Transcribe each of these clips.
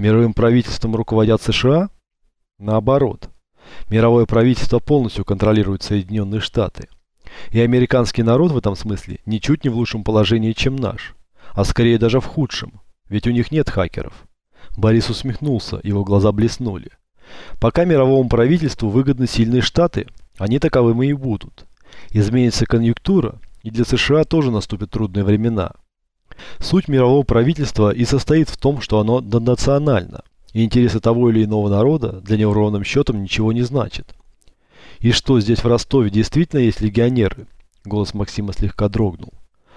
Мировым правительством руководят США? Наоборот. Мировое правительство полностью контролирует Соединенные Штаты. И американский народ в этом смысле ничуть не в лучшем положении, чем наш, а скорее даже в худшем, ведь у них нет хакеров. Борис усмехнулся, его глаза блеснули. Пока мировому правительству выгодны сильные штаты, они таковыми и будут. Изменится конъюнктура, и для США тоже наступят трудные времена. Суть мирового правительства и состоит в том, что оно национально, и интересы того или иного народа для него ровным счетом ничего не значит. И что, здесь в Ростове действительно есть легионеры? Голос Максима слегка дрогнул.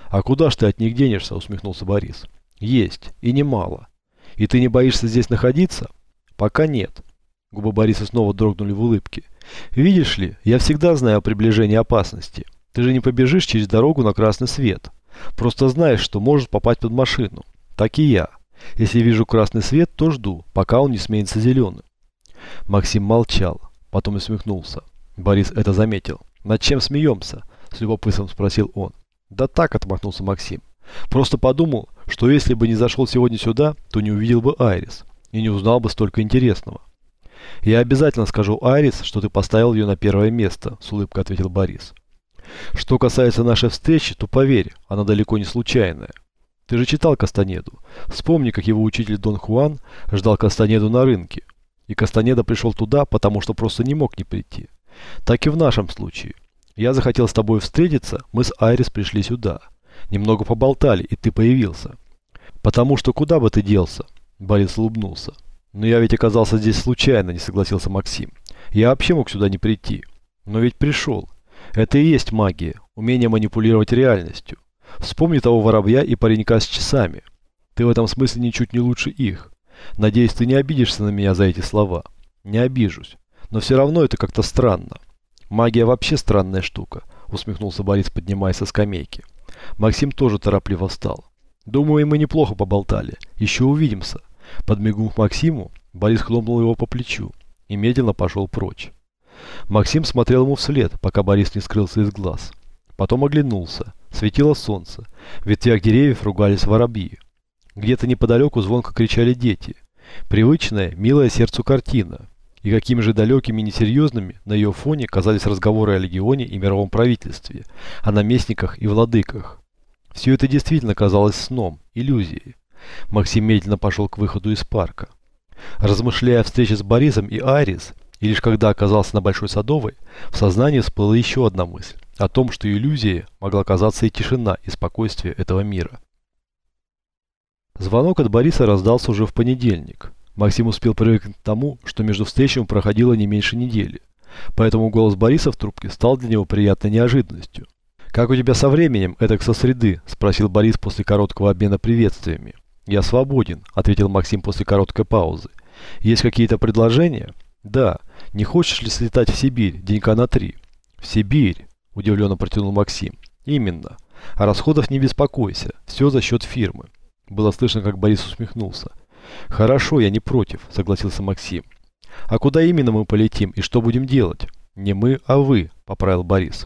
А куда ж ты от них денешься, усмехнулся Борис. Есть, и немало. И ты не боишься здесь находиться? Пока нет. Губы Бориса снова дрогнули в улыбке. Видишь ли, я всегда знаю о приближении опасности. Ты же не побежишь через дорогу на красный свет. Просто знаешь, что можешь попасть под машину. Так и я. Если вижу красный свет, то жду, пока он не сменится зеленым. Максим молчал, потом усмехнулся. Борис это заметил. «Над чем смеемся?» – с любопытством спросил он. «Да так», – отмахнулся Максим. «Просто подумал, что если бы не зашел сегодня сюда, то не увидел бы Айрис и не узнал бы столько интересного». «Я обязательно скажу Айрис, что ты поставил ее на первое место», – с улыбкой ответил Борис. «Что касается нашей встречи, то поверь, она далеко не случайная. Ты же читал Кастанеду. Вспомни, как его учитель Дон Хуан ждал Кастанеду на рынке. И Кастанеда пришел туда, потому что просто не мог не прийти. Так и в нашем случае. Я захотел с тобой встретиться, мы с Айрис пришли сюда. Немного поболтали, и ты появился. Потому что куда бы ты делся? Борис улыбнулся. Но я ведь оказался здесь случайно, не согласился Максим. Я вообще мог сюда не прийти. Но ведь пришел. Это и есть магия, умение манипулировать реальностью. Вспомни того воробья и паренька с часами. Ты в этом смысле ничуть не лучше их. Надеюсь, ты не обидишься на меня за эти слова. Не обижусь. Но все равно это как-то странно. Магия вообще странная штука, усмехнулся Борис, поднимаясь со скамейки. Максим тоже торопливо встал. Думаю, мы неплохо поболтали. Еще увидимся. Подмигнув Максиму, Борис хлопнул его по плечу и медленно пошел прочь. Максим смотрел ему вслед, пока Борис не скрылся из глаз. Потом оглянулся. Светило солнце. В ветвях деревьев ругались воробьи. Где-то неподалеку звонко кричали дети. Привычная, милая сердцу картина. И какими же далекими и несерьезными на ее фоне казались разговоры о легионе и мировом правительстве, о наместниках и владыках. Все это действительно казалось сном, иллюзией. Максим медленно пошел к выходу из парка. Размышляя о встрече с Борисом и Айрис, и лишь когда оказался на Большой Садовой, в сознании всплыла еще одна мысль о том, что иллюзией могла казаться и тишина, и спокойствие этого мира. Звонок от Бориса раздался уже в понедельник. Максим успел привыкнуть к тому, что между встречами проходило не меньше недели. Поэтому голос Бориса в трубке стал для него приятной неожиданностью. «Как у тебя со временем, этак со среды?» – спросил Борис после короткого обмена приветствиями. «Я свободен», – ответил Максим после короткой паузы. «Есть какие-то предложения?» «Да. Не хочешь ли слетать в Сибирь денька на три?» «В Сибирь?» – удивленно протянул Максим. «Именно. О расходах не беспокойся. Все за счет фирмы». Было слышно, как Борис усмехнулся. «Хорошо, я не против», – согласился Максим. «А куда именно мы полетим и что будем делать?» «Не мы, а вы», – поправил Борис.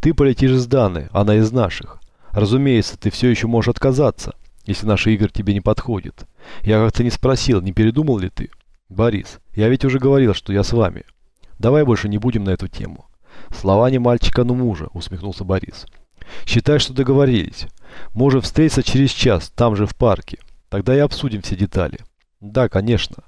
«Ты полетишь из Даны, она из наших. Разумеется, ты все еще можешь отказаться, если наши игры тебе не подходят. Я как-то не спросил, не передумал ли ты?» «Борис, я ведь уже говорил, что я с вами. Давай больше не будем на эту тему». «Слова не мальчика, но мужа», – усмехнулся Борис. «Считай, что договорились. Можем встретиться через час, там же в парке. Тогда и обсудим все детали». «Да, конечно».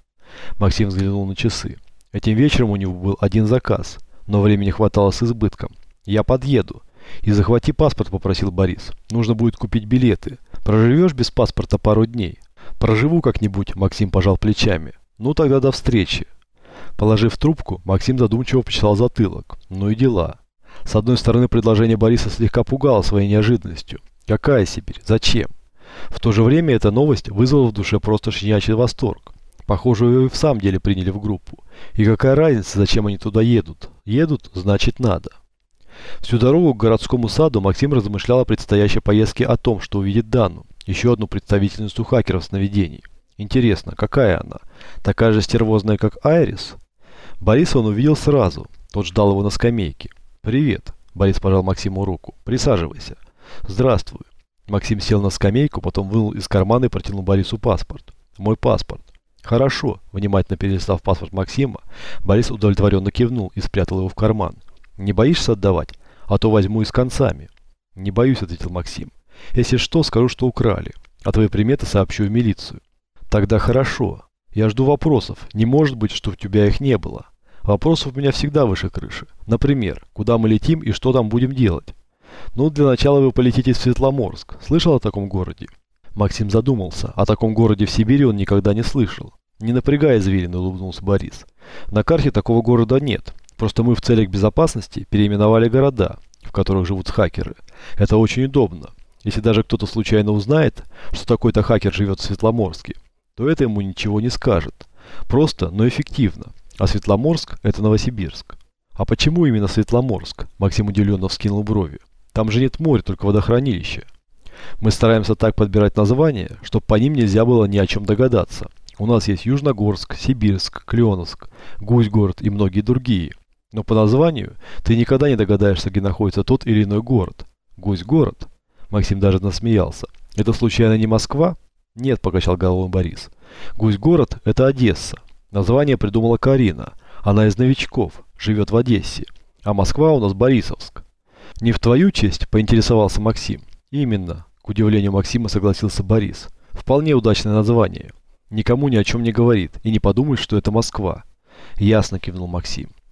Максим взглянул на часы. Этим вечером у него был один заказ, но времени хватало с избытком. «Я подъеду». «И захвати паспорт», – попросил Борис. «Нужно будет купить билеты. Проживешь без паспорта пару дней?» «Проживу как-нибудь», – Максим пожал плечами. «Ну тогда до встречи». Положив трубку, Максим задумчиво почесал затылок. Ну и дела. С одной стороны, предложение Бориса слегка пугало своей неожиданностью. Какая Сибирь? Зачем? В то же время эта новость вызвала в душе просто щенячий восторг. Похоже, его и в самом деле приняли в группу. И какая разница, зачем они туда едут? Едут, значит надо. Всю дорогу к городскому саду Максим размышлял о предстоящей поездке о том, что увидит Дану, еще одну представительницу хакеров сновидений. Интересно, какая она? Такая же стервозная, как Айрис? Бориса он увидел сразу. Тот ждал его на скамейке. «Привет», – Борис пожал Максиму руку. «Присаживайся». «Здравствуй». Максим сел на скамейку, потом вынул из кармана и протянул Борису паспорт. «Мой паспорт». Хорошо. Внимательно перелистав паспорт Максима, Борис удовлетворенно кивнул и спрятал его в карман. Не боишься отдавать? А то возьму и с концами. Не боюсь, ответил Максим. Если что, скажу, что украли. А твои приметы сообщу в милицию. Тогда хорошо. Я жду вопросов. Не может быть, что у тебя их не было. Вопросов у меня всегда выше крыши. Например, куда мы летим и что там будем делать? Ну, для начала вы полетите в Светломорск. Слышал о таком городе? Максим задумался. О таком городе в Сибири он никогда не слышал. Не напрягая зверин, улыбнулся Борис. На карте такого города нет. Просто мы в целях безопасности переименовали города, в которых живут хакеры. Это очень удобно. Если даже кто-то случайно узнает, что такой-то хакер живет в Светломорске, то это ему ничего не скажет. Просто, но эффективно. А Светломорск – это Новосибирск. А почему именно Светломорск? Максим удивленно вскинул брови. Там же нет моря, только водохранилище. Мы стараемся так подбирать названия, чтобы по ним нельзя было ни о чем догадаться. У нас есть Южногорск, Сибирск, Клеоновск, Гусь-город и многие другие. Но по названию ты никогда не догадаешься, где находится тот или иной город. Гусь-город. Максим даже насмеялся. Это случайно не Москва? Нет, покачал головой Борис. Гусь-город – это Одесса. Название придумала Карина. Она из новичков, живет в Одессе. А Москва у нас Борисовск. Не в твою честь, поинтересовался Максим. Именно. К удивлению Максима согласился Борис. Вполне удачное название. Никому ни о чем не говорит и не подумает, что это Москва. Ясно кивнул Максим.